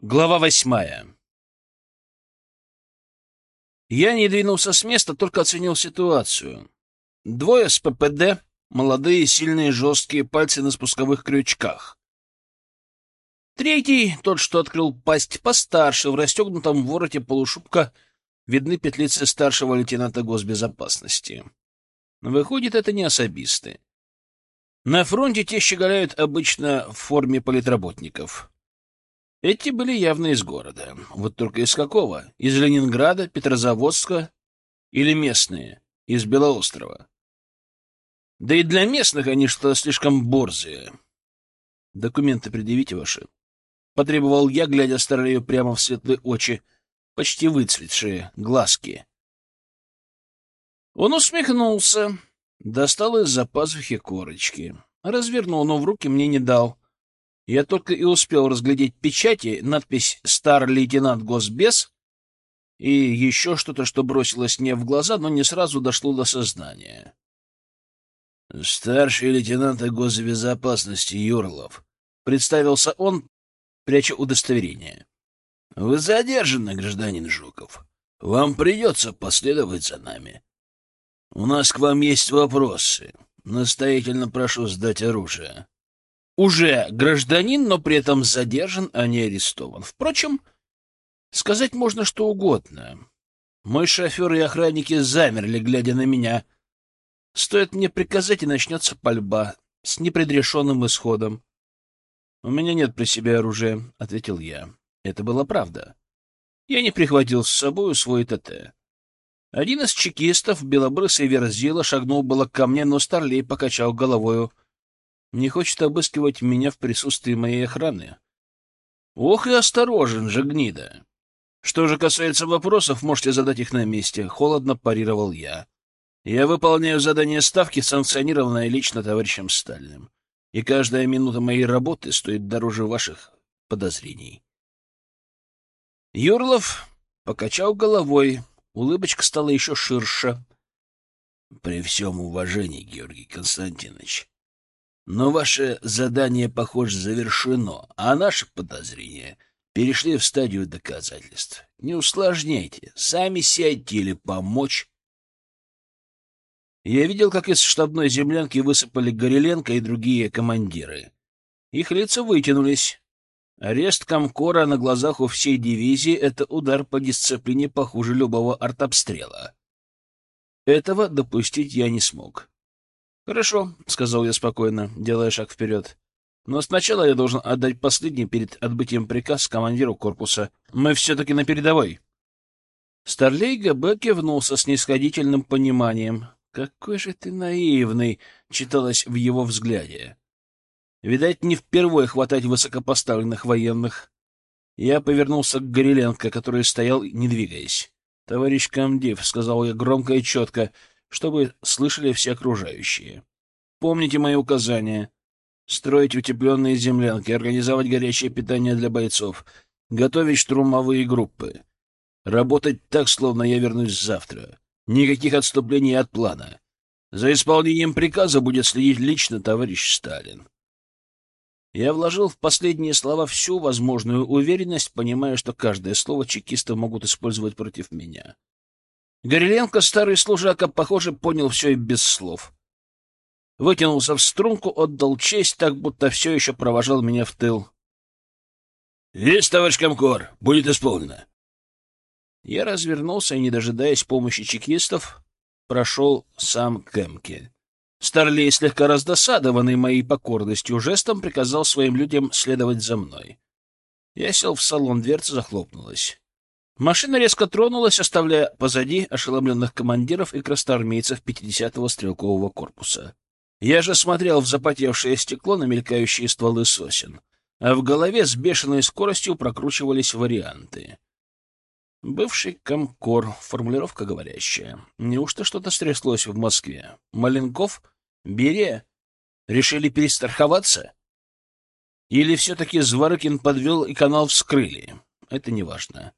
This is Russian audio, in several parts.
Глава восьмая. Я не двинулся с места, только оценил ситуацию. Двое с ППД, молодые, сильные, жесткие, пальцы на спусковых крючках. Третий, тот, что открыл пасть, постарше, в расстегнутом вороте полушубка видны петлицы старшего лейтенанта госбезопасности. Выходит, это не особисты. На фронте те щеголяют обычно в форме политработников. Эти были явно из города. Вот только из какого? Из Ленинграда, Петрозаводска или местные? Из Белоострова. Да и для местных они что слишком борзые. Документы предъявите ваши. Потребовал я, глядя старею прямо в светлые очи, почти выцветшие глазки. Он усмехнулся, достал из-за пазухи корочки. Развернул, но в руки мне не дал. Я только и успел разглядеть печати, надпись «Стар лейтенант Госбес» и еще что-то, что бросилось мне в глаза, но не сразу дошло до сознания. «Старший лейтенант госбезопасности Юрлов», — представился он, пряча удостоверение. «Вы задержаны, гражданин Жуков. Вам придется последовать за нами. У нас к вам есть вопросы. Настоятельно прошу сдать оружие» уже гражданин, но при этом задержан, а не арестован. Впрочем, сказать можно что угодно. Мой шофер и охранники замерли, глядя на меня. Стоит мне приказать, и начнется пальба с непредрешенным исходом. — У меня нет при себе оружия, — ответил я. Это была правда. Я не прихватил с собой свой ТТ. Один из чекистов, белобрысый верзила, шагнул было ко мне, но Старлей покачал головою — не хочет обыскивать меня в присутствии моей охраны. Ох и осторожен же, гнида. Что же касается вопросов, можете задать их на месте, — холодно парировал я. Я выполняю задание ставки, санкционированное лично товарищем Сталиным. И каждая минута моей работы стоит дороже ваших подозрений. Юрлов покачал головой, улыбочка стала еще ширше. — При всем уважении, Георгий Константинович, но ваше задание, похоже, завершено, а наши подозрения перешли в стадию доказательств. Не усложняйте, сами сядьте или помочь. Я видел, как из штабной землянки высыпали Гореленко и другие командиры. Их лица вытянулись. Арест Комкора на глазах у всей дивизии — это удар по дисциплине похуже любого артобстрела. Этого допустить я не смог. «Хорошо», — сказал я спокойно, делая шаг вперед. «Но сначала я должен отдать последний перед отбытием приказ командиру корпуса. Мы все-таки на передовой». Старлей ГБ кивнул со снисходительным пониманием. «Какой же ты наивный!» — читалось в его взгляде. Видать, не впервые хватать высокопоставленных военных. Я повернулся к Гореленко, который стоял, не двигаясь. — Товарищ комдив, — сказал я громко и четко, чтобы слышали все окружающие. Помните мои указания. Строить утепленные землянки, организовать горячее питание для бойцов, готовить штурмовые группы. Работать так, словно я вернусь завтра. Никаких отступлений от плана. За исполнением приказа будет следить лично товарищ Сталин. Я вложил в последние слова всю возможную уверенность, понимая, что каждое слово чекисты могут использовать против меня. Гореленко, старый служака, похоже, понял все и без слов. Вытянулся в струнку, отдал честь, так будто все еще провожал меня в тыл. — Есть, товарищ Комкор, будет исполнено. Я развернулся и, не дожидаясь помощи чекистов, прошел сам к Эмке. Старлей, слегка раздосадованный моей покорностью, жестом приказал своим людям следовать за мной. Я сел в салон, дверца захлопнулась. Машина резко тронулась, оставляя позади ошеломленных командиров и красноармейцев 50-го стрелкового корпуса. Я же смотрел в запотевшее стекло на мелькающие стволы сосен, а в голове с бешеной скоростью прокручивались варианты. Бывший комкор, формулировка говорящая. Неужто что-то стряслось в Москве? Маленков? Берия? Решили перестраховаться? Или все-таки Зворыкин подвел и канал вскрыли? Это неважно.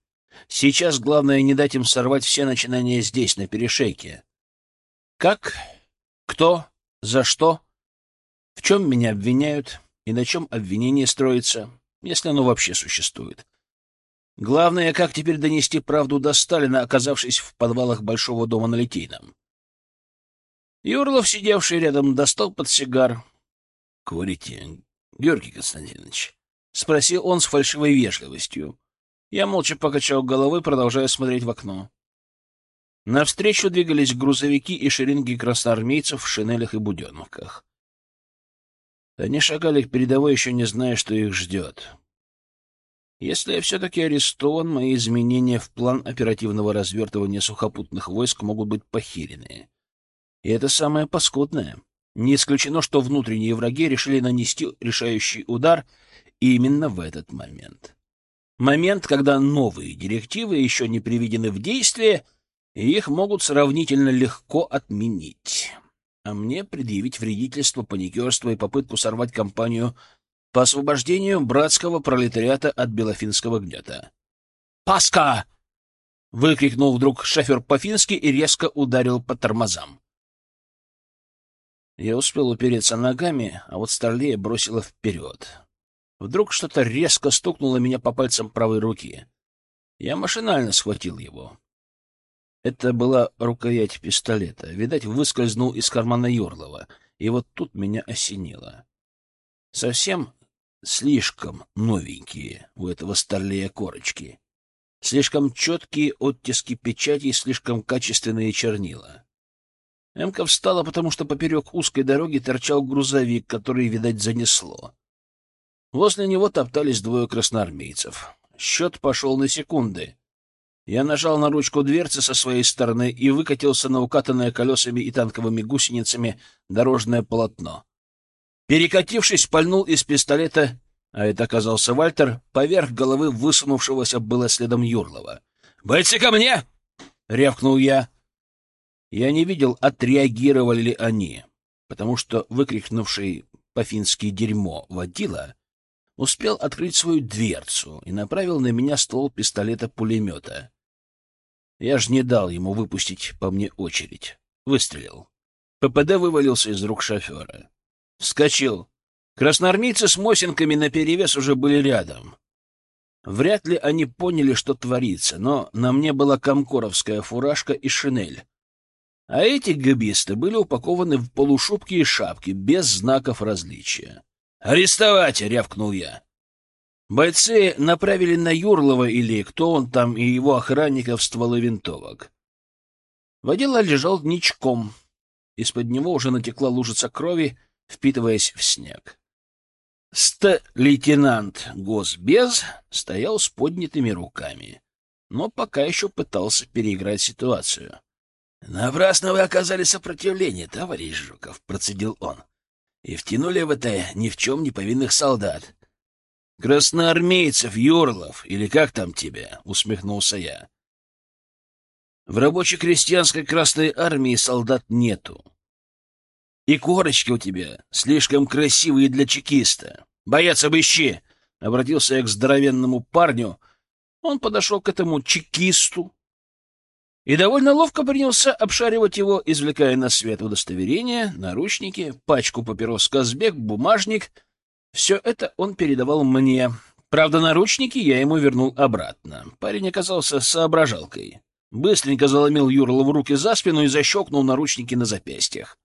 Сейчас главное не дать им сорвать все начинания здесь, на перешейке. Как? Кто? За что? В чем меня обвиняют? И на чем обвинение строится, если оно вообще существует? Главное, как теперь донести правду до Сталина, оказавшись в подвалах Большого дома на Литейном. Юрлов, сидевший рядом, достал подсигар. — Курите, Георгий Константинович? — спросил он с фальшивой вежливостью. Я молча покачал головой, продолжая смотреть в окно. Навстречу двигались грузовики и шеренги красноармейцев в шинелях и буденовках. Они шагали к передовой, еще не зная, что их ждет. Если я все-таки арестован, мои изменения в план оперативного развертывания сухопутных войск могут быть похирены. И это самое паскудное. Не исключено, что внутренние враги решили нанести решающий удар именно в этот момент. Момент, когда новые директивы еще не приведены в действие, и их могут сравнительно легко отменить. А мне предъявить вредительство, паникерство и попытку сорвать кампанию по освобождению братского пролетариата от белофинского гнета. «Паска!» — выкрикнул вдруг шофер по-фински и резко ударил по тормозам. Я успел упереться ногами, а вот Старлея бросила вперед. Вдруг что-то резко стукнуло меня по пальцам правой руки. Я машинально схватил его. Это была рукоять пистолета. Видать, выскользнул из кармана Юрлова, и вот тут меня осенило. Совсем слишком новенькие у этого старлея корочки. Слишком четкие оттиски печати слишком качественные чернила. Эмка встала, потому что поперек узкой дороги торчал грузовик, который, видать, занесло. Возле него топтались двое красноармейцев. Счет пошел на секунды. Я нажал на ручку дверцы со своей стороны и выкатился на укатанное колесами и танковыми гусеницами дорожное полотно. Перекатившись, пальнул из пистолета, а это оказался Вальтер, поверх головы высунувшегося было следом Юрлова. «Бойцы ко мне!» — рявкнул я. Я не видел, отреагировали ли они, потому что выкрикнувший по-фински «дерьмо» водила успел открыть свою дверцу и направил на меня ствол пистолета-пулемета. Я ж не дал ему выпустить по мне очередь. Выстрелил. ППД вывалился из рук шофера. Вскочил. Красноармейцы с мосинками наперевес уже были рядом. Вряд ли они поняли, что творится, но на мне была комкоровская фуражка и шинель. А эти габисты были упакованы в полушубки и шапки, без знаков различия. «Арестовать!» — рявкнул я. Бойцы направили на Юрлова или кто он там и его охранников стволы винтовок. Водила лежал ничком. Из-под него уже натекла лужица крови, впитываясь в снег. Ст-лейтенант Госбез стоял с поднятыми руками, но пока еще пытался переиграть ситуацию. — Напрасно вы оказали сопротивление, товарищ Жуков, — процедил он, — и втянули в это ни в чем не повинных солдат. — Красноармейцев, Юрлов, или как там тебя? — усмехнулся я. — В рабоче-крестьянской Красной Армии солдат нету. И корочки у тебя слишком красивые для чекиста. Боец, обыщи!» — обратился я к здоровенному парню. Он подошел к этому чекисту и довольно ловко принялся обшаривать его, извлекая на свет удостоверение, наручники, пачку папирос «Казбек», бумажник. Все это он передавал мне. Правда, наручники я ему вернул обратно. Парень оказался соображалкой. Быстренько заломил Юрла в руки за спину и защелкнул наручники на запястьях.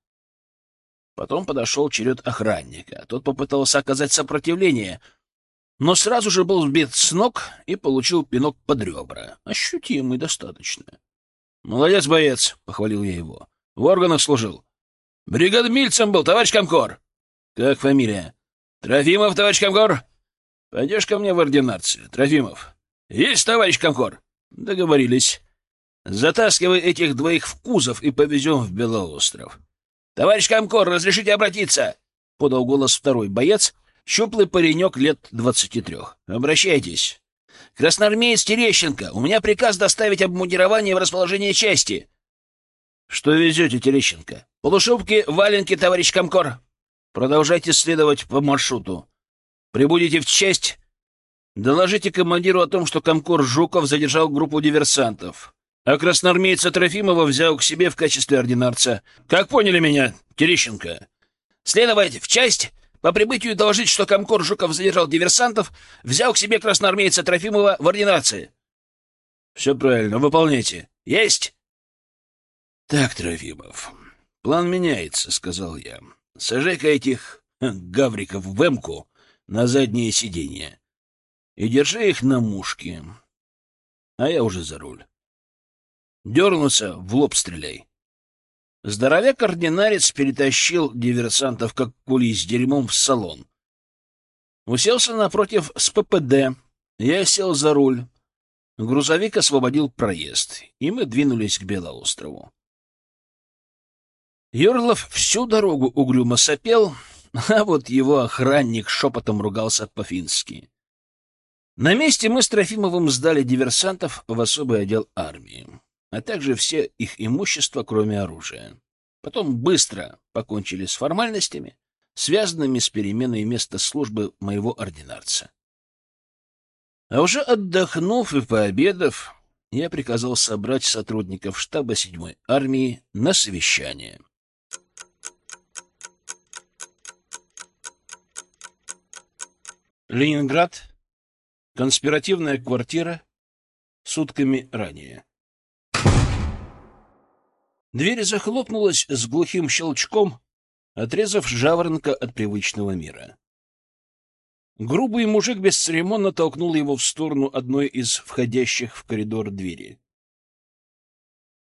Потом подошел черед охранника. Тот попытался оказать сопротивление, но сразу же был сбит с ног и получил пинок под ребра. Ощутимый достаточно. «Молодец, боец!» — похвалил я его. «В органах служил». «Бригадмильцем был, товарищ Комкор!» «Как фамилия?» «Трофимов, товарищ Комкор!» «Пойдешь ко мне в ординарцию, Трофимов?» «Есть, товарищ Комкор!» «Договорились. Затаскивай этих двоих в кузов и повезем в Белоостров. «Товарищ Комкор, разрешите обратиться?» — подал голос второй боец, щуплый паренек лет двадцати трех. «Обращайтесь. Красноармеец Терещенко, у меня приказ доставить обмундирование в расположение части». «Что везете, Терещенко?» «Полушубки, валенки, товарищ Комкор. Продолжайте следовать по маршруту. Прибудете в часть, доложите командиру о том, что Комкор Жуков задержал группу диверсантов а красноармейца Трофимова взял к себе в качестве ординарца. Как поняли меня, Терещенко? Следовать в часть, по прибытию доложить, что Комкор Жуков задержал диверсантов, взял к себе красноармейца Трофимова в ординации. Все правильно, выполняйте. Есть! Так, Трофимов, план меняется, сказал я. Сажай-ка этих гавриков в эмку на заднее сиденье и держи их на мушке. А я уже за руль. Дернуться, в лоб стреляй. Здоровяк-ординарец перетащил диверсантов, как кули с дерьмом, в салон. Уселся напротив с ППД. Я сел за руль. Грузовик освободил проезд, и мы двинулись к Белоострову. Йорлов всю дорогу угрюмо сопел, а вот его охранник шепотом ругался по-фински. На месте мы с Трофимовым сдали диверсантов в особый отдел армии а также все их имущество, кроме оружия. Потом быстро покончили с формальностями, связанными с переменой места службы моего ординарца. А уже отдохнув и пообедав, я приказал собрать сотрудников штаба 7-й армии на совещание. Ленинград. Конспиративная квартира. Сутками ранее. Дверь захлопнулась с глухим щелчком, отрезав жаворонка от привычного мира. Грубый мужик бесцеремонно толкнул его в сторону одной из входящих в коридор двери.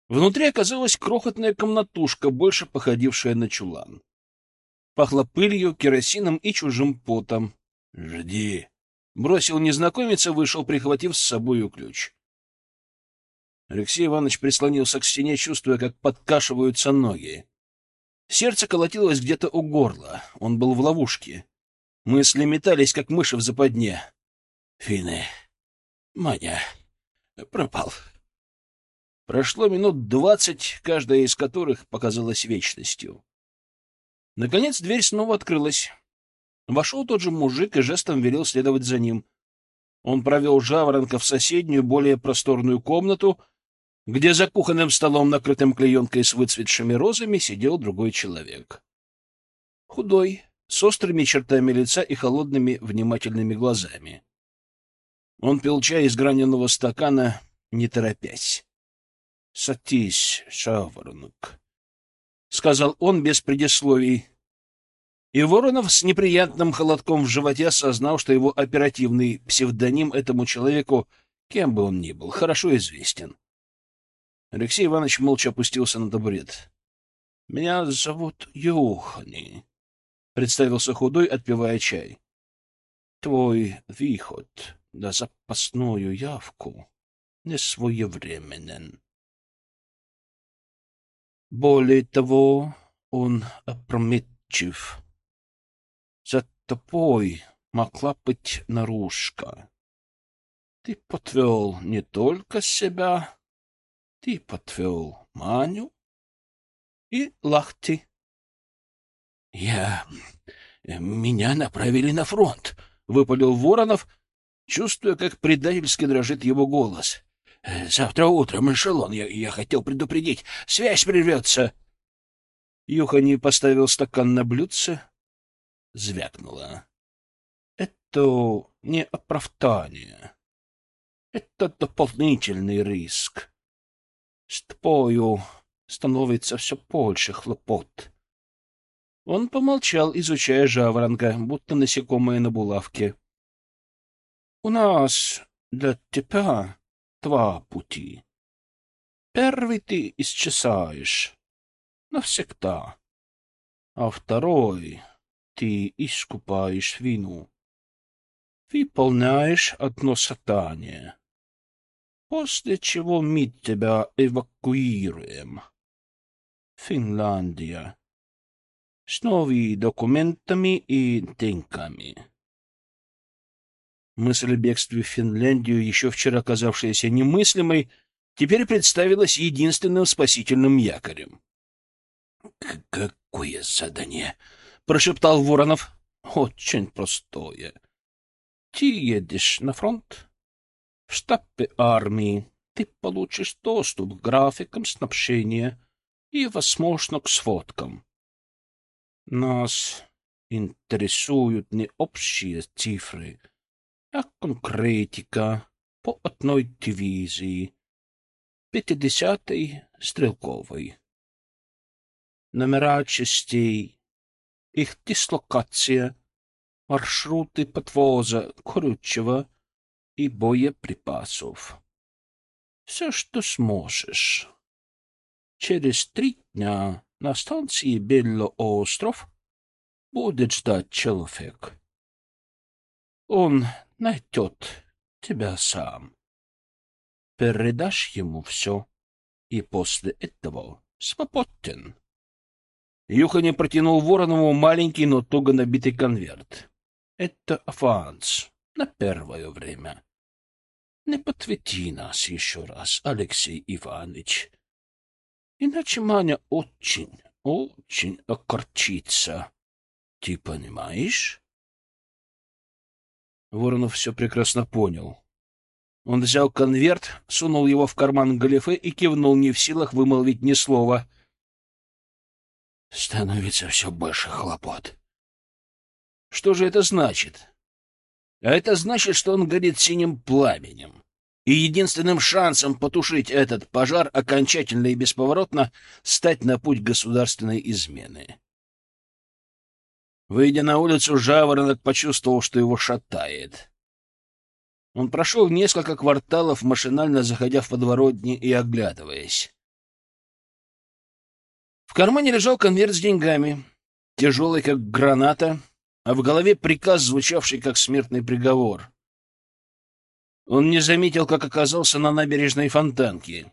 Внутри оказалась крохотная комнатушка, больше походившая на чулан. Пахло пылью, керосином и чужим потом. «Жди!» — бросил незнакомец и вышел, прихватив с собою ключ. Алексей Иванович прислонился к стене, чувствуя, как подкашиваются ноги. Сердце колотилось где-то у горла. Он был в ловушке. Мысли метались, как мыши в западне. Фины. Маня. Пропал. Прошло минут двадцать, каждая из которых показалась вечностью. Наконец дверь снова открылась. Вошел тот же мужик и жестом велел следовать за ним. Он провел жаворонка в соседнюю, более просторную комнату — где за кухонным столом, накрытым клеенкой с выцветшими розами, сидел другой человек. Худой, с острыми чертами лица и холодными внимательными глазами. Он пил чай из граненого стакана, не торопясь. — Садись, шаворонок, — сказал он без предисловий. И Воронов с неприятным холодком в животе осознал, что его оперативный псевдоним этому человеку, кем бы он ни был, хорошо известен. Алексей Иванович молча опустился на табурет. — Меня зовут Юхани, — представился худой, отпивая чай. — Твой выход на запасную явку не своевременен. Более того, он опрометчив. За тобой могла быть наружка. Ты подвел не только себя, ты подвел Маню и Лахти. Я... Меня направили на фронт, — выпалил Воронов, чувствуя, как предательски дрожит его голос. Завтра утром эшелон. Я, я хотел предупредить. Связь прервется. Юхани поставил стакан на блюдце. Звякнуло. Это не оправдание. Это дополнительный риск. С тобою становится все больше хлопот. Он помолчал, изучая жаворонка, будто насекомое на булавке. — У нас для тебя два пути. Первый ты исчезаешь навсегда, а второй ты искупаешь вину. Выполняешь одно задание после чего мы тебя эвакуируем. Финляндия. С новыми документами и деньгами. Мысль о бегстве в Финляндию, еще вчера казавшаяся немыслимой, теперь представилась единственным спасительным якорем. — Какое задание? — прошептал Воронов. — Очень простое. Ты едешь на фронт, в штабе армии ты получишь доступ к графикам снабжения и, возможно, к сводкам. Нас интересуют не общие цифры, а конкретика, по одной дивизии, пятидесятой стрелковой. Номера частей, их дислокация, маршруты подвоза горючего и боеприпасов. Все, что сможешь. Через три дня на станции Белоостров будет ждать человек. Он найдет тебя сам. Передашь ему все, и после этого свободен. Юха протянул Воронову маленький, но туго набитый конверт. Это аванс на первое время. Не подведи нас еще раз, Алексей Иванович. Иначе Маня очень, очень окорчится. Ты понимаешь? Воронов все прекрасно понял. Он взял конверт, сунул его в карман галифе и кивнул, не в силах вымолвить ни слова. Становится все больше хлопот. Что же это значит? А это значит, что он горит синим пламенем. И единственным шансом потушить этот пожар окончательно и бесповоротно стать на путь государственной измены. Выйдя на улицу, Жаворонок почувствовал, что его шатает. Он прошел несколько кварталов, машинально заходя в подворотни и оглядываясь. В кармане лежал конверт с деньгами, тяжелый, как граната, а в голове приказ, звучавший как смертный приговор. Он не заметил, как оказался на набережной фонтанки.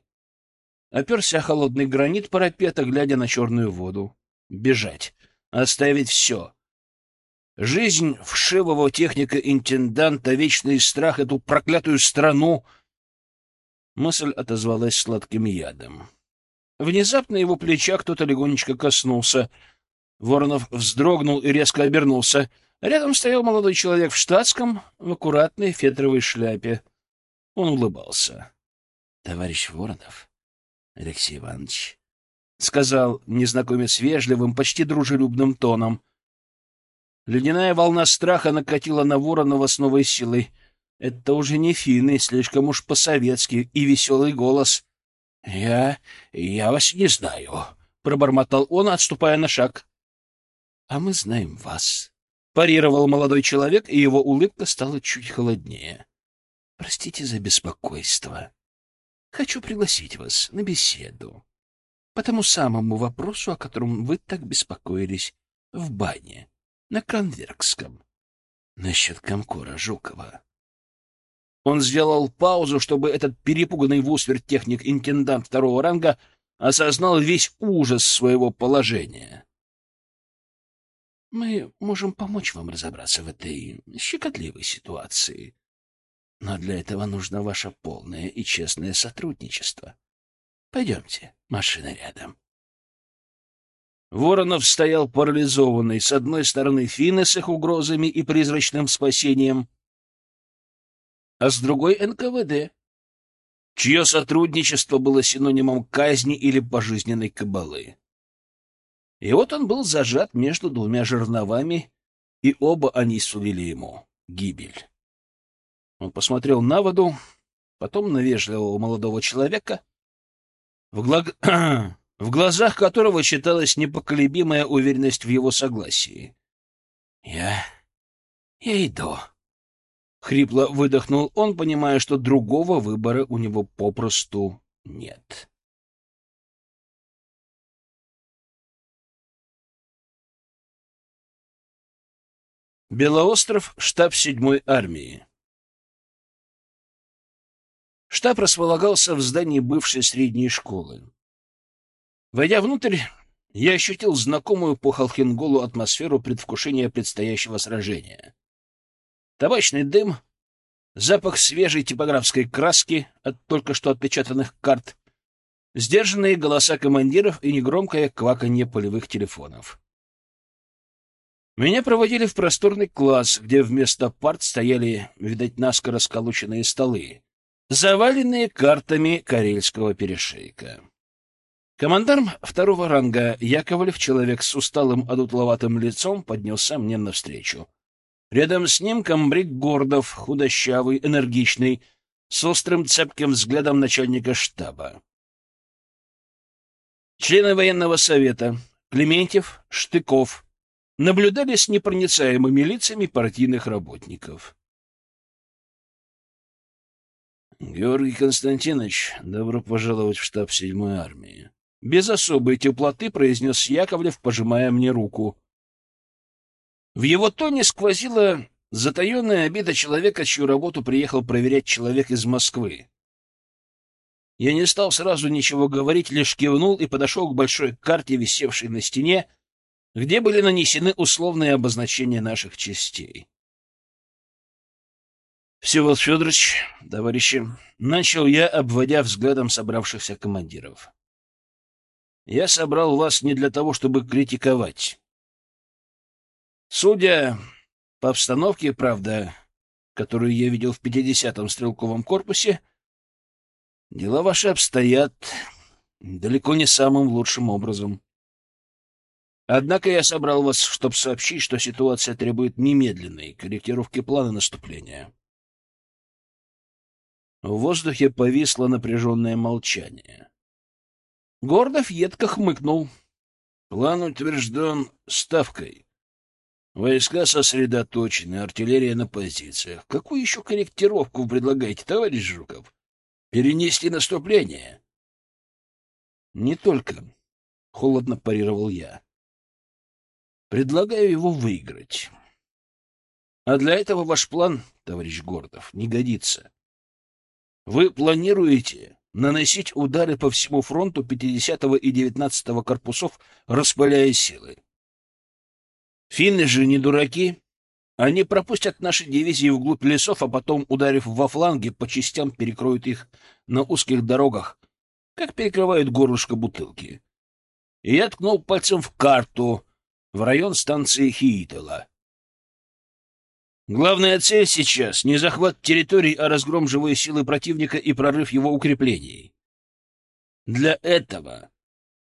Оперся холодный гранит парапета, глядя на черную воду. Бежать. Оставить все. Жизнь вшивого техника-интенданта, вечный страх, эту проклятую страну. Мысль отозвалась сладким ядом. Внезапно его плеча кто-то легонечко коснулся. Воронов вздрогнул и резко обернулся. Рядом стоял молодой человек в штатском, в аккуратной фетровой шляпе. Он улыбался. — Товарищ Воронов, Алексей Иванович, — сказал незнакомец вежливым, почти дружелюбным тоном — Ледяная волна страха накатила на Воронова с новой силой. Это уже не финны, слишком уж по-советски, и веселый голос. — Я... я вас не знаю, — пробормотал он, отступая на шаг. — А мы знаем вас, — парировал молодой человек, и его улыбка стала чуть холоднее. — Простите за беспокойство. Хочу пригласить вас на беседу по тому самому вопросу, о котором вы так беспокоились в бане на Конвергском. Насчет Комкора Жукова. Он сделал паузу, чтобы этот перепуганный в усмерть техник-интендант второго ранга осознал весь ужас своего положения. Мы можем помочь вам разобраться в этой щекотливой ситуации. Но для этого нужно ваше полное и честное сотрудничество. Пойдемте, машина рядом. Воронов стоял парализованный. С одной стороны финны с их угрозами и призрачным спасением, а с другой — НКВД, чье сотрудничество было синонимом казни или пожизненной кабалы. И вот он был зажат между двумя жерновами, и оба они сулили ему гибель. Он посмотрел на воду, потом на вежливого молодого человека. В глаг в глазах которого читалась непоколебимая уверенность в его согласии. «Я... я иду», — хрипло выдохнул он, понимая, что другого выбора у него попросту нет. Белоостров, штаб седьмой армии. Штаб располагался в здании бывшей средней школы. Войдя внутрь, я ощутил знакомую по Халхинголу атмосферу предвкушения предстоящего сражения. Табачный дым, запах свежей типографской краски от только что отпечатанных карт, сдержанные голоса командиров и негромкое кваканье полевых телефонов. Меня проводили в просторный класс, где вместо парт стояли, видать, наскоро сколоченные столы, заваленные картами Карельского перешейка. Командарм второго ранга Яковлев, человек с усталым одутловатым лицом, поднялся мне навстречу. Рядом с ним комбриг Гордов, худощавый, энергичный, с острым цепким взглядом начальника штаба. Члены военного совета Клементьев, Штыков наблюдали с непроницаемыми лицами партийных работников. Георгий Константинович, добро пожаловать в штаб седьмой армии. Без особой теплоты произнес Яковлев, пожимая мне руку. В его тоне сквозила затаенная обида человека, чью работу приехал проверять человек из Москвы. Я не стал сразу ничего говорить, лишь кивнул и подошел к большой карте, висевшей на стене, где были нанесены условные обозначения наших частей. Всеволод Федорович, товарищи, начал я, обводя взглядом собравшихся командиров. Я собрал вас не для того, чтобы критиковать. Судя по обстановке, правда, которую я видел в 50-м стрелковом корпусе, дела ваши обстоят далеко не самым лучшим образом. Однако я собрал вас, чтобы сообщить, что ситуация требует немедленной корректировки плана наступления. В воздухе повисло напряженное молчание. Гордов едко хмыкнул. План утвержден ставкой. Войска сосредоточены, артиллерия на позициях. Какую еще корректировку вы предлагаете, товарищ Жуков? Перенести наступление? Не только. Холодно парировал я. Предлагаю его выиграть. А для этого ваш план, товарищ Гордов, не годится. Вы планируете наносить удары по всему фронту 50-го и 19-го корпусов, распыляя силы. Финны же не дураки. Они пропустят наши дивизии вглубь лесов, а потом, ударив во фланги, по частям перекроют их на узких дорогах, как перекрывают горлышко бутылки. И я ткнул пальцем в карту в район станции Хиитела. Главная цель сейчас — не захват территорий, а разгром живой силы противника и прорыв его укреплений. Для этого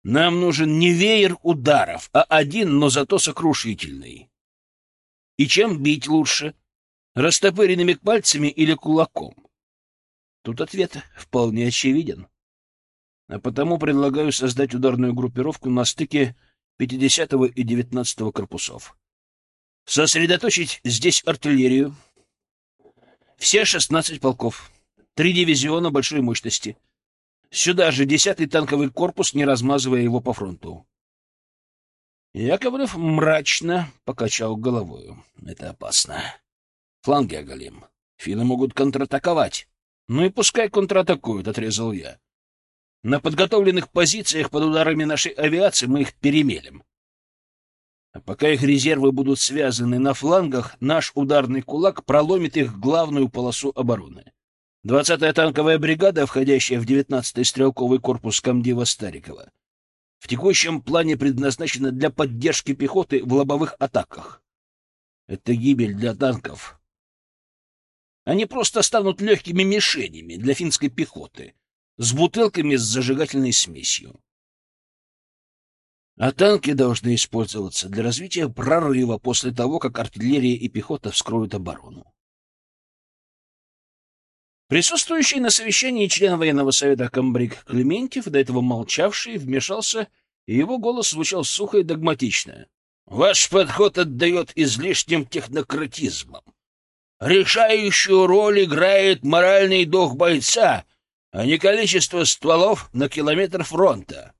нам нужен не веер ударов, а один, но зато сокрушительный. И чем бить лучше? Растопыренными пальцами или кулаком? Тут ответ вполне очевиден. А потому предлагаю создать ударную группировку на стыке 50 и 19 корпусов. Сосредоточить здесь артиллерию. Все 16 полков. Три дивизиона большой мощности. Сюда же 10-й танковый корпус, не размазывая его по фронту. Яковлев мрачно покачал головою. Это опасно. Фланги оголим. Финны могут контратаковать. Ну и пускай контратакуют, отрезал я. На подготовленных позициях под ударами нашей авиации мы их перемелем. А пока их резервы будут связаны на флангах, наш ударный кулак проломит их главную полосу обороны. 20-я танковая бригада, входящая в 19-й стрелковый корпус комдива Старикова, в текущем плане предназначена для поддержки пехоты в лобовых атаках. Это гибель для танков. Они просто станут легкими мишенями для финской пехоты с бутылками с зажигательной смесью. А танки должны использоваться для развития прорыва после того, как артиллерия и пехота вскроют оборону. Присутствующий на совещании член военного совета комбриг Клементьев, до этого молчавший, вмешался, и его голос звучал сухо и догматично. «Ваш подход отдает излишним технократизмом. Решающую роль играет моральный дух бойца, а не количество стволов на километр фронта.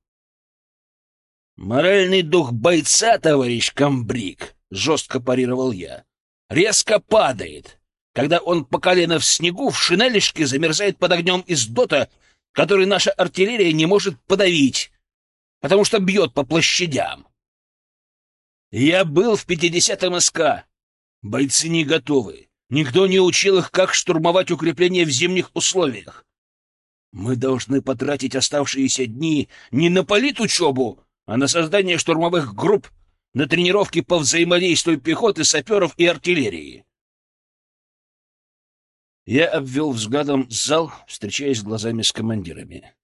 «Моральный дух бойца, товарищ комбриг», — жестко парировал я, — «резко падает, когда он по колено в снегу в шинелишке замерзает под огнем из дота, который наша артиллерия не может подавить, потому что бьет по площадям. Я был в 50-м СК. Бойцы не готовы. Никто не учил их, как штурмовать укрепления в зимних условиях. Мы должны потратить оставшиеся дни не на политучебу, а на создание штурмовых групп, на тренировки по взаимодействию пехоты, саперов и артиллерии. Я обвел взглядом зал, встречаясь глазами с командирами.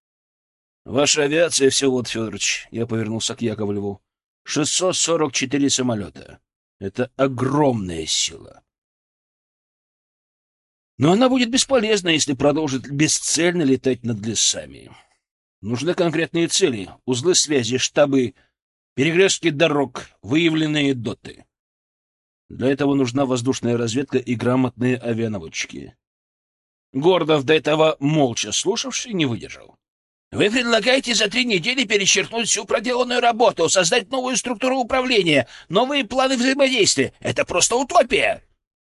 «Ваша авиация, Всеволод Федорович», — я повернулся к Яковлеву, — «644 самолета. Это огромная сила. Но она будет бесполезна, если продолжит бесцельно летать над лесами. Нужны конкретные цели, узлы связи, штабы, перекрестки дорог, выявленные доты. Для этого нужна воздушная разведка и грамотные авианаводчики. Гордов, до этого молча слушавший, не выдержал. Вы предлагаете за три недели перечеркнуть всю проделанную работу, создать новую структуру управления, новые планы взаимодействия. Это просто утопия.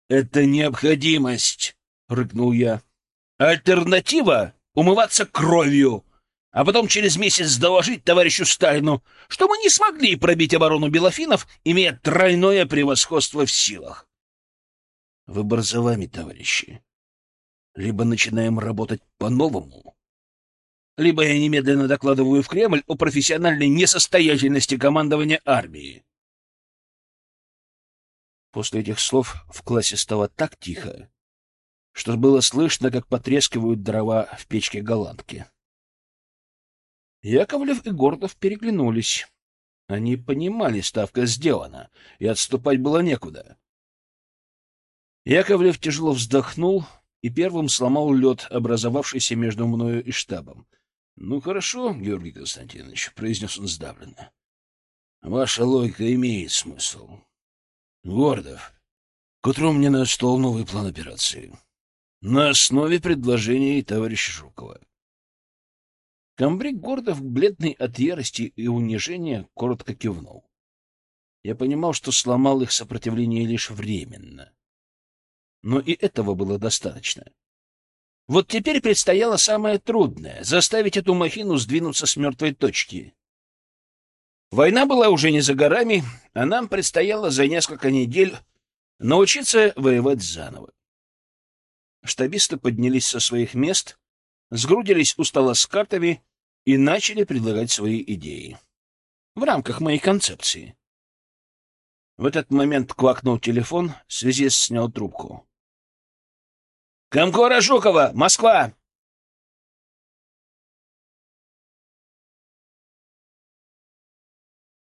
Это необходимость, рыкнул я. Альтернатива — умываться кровью, а потом через месяц доложить товарищу Сталину, что мы не смогли пробить оборону белофинов, имея тройное превосходство в силах. Выбор за вами, товарищи. Либо начинаем работать по-новому, либо я немедленно докладываю в Кремль о профессиональной несостоятельности командования армии. После этих слов в классе стало так тихо, что было слышно, как потрескивают дрова в печке голландки. Яковлев и Гордов переглянулись. Они понимали, ставка сделана, и отступать было некуда. Яковлев тяжело вздохнул и первым сломал лед, образовавшийся между мною и штабом. Ну, хорошо, Георгий Константинович, — произнес он сдавленно. Ваша логика имеет смысл. Гордов, к утру мне на стол новый план операции. На основе предложений товарища Жукова. Комбриг Гордов, бледный от ярости и унижения, коротко кивнул. Я понимал, что сломал их сопротивление лишь временно. Но и этого было достаточно. Вот теперь предстояло самое трудное — заставить эту махину сдвинуться с мертвой точки. Война была уже не за горами, а нам предстояло за несколько недель научиться воевать заново. Штабисты поднялись со своих мест, сгрудились у стола с картами и начали предлагать свои идеи. В рамках моей концепции. В этот момент квакнул телефон, связист снял трубку. «Комкора Жукова, Москва!»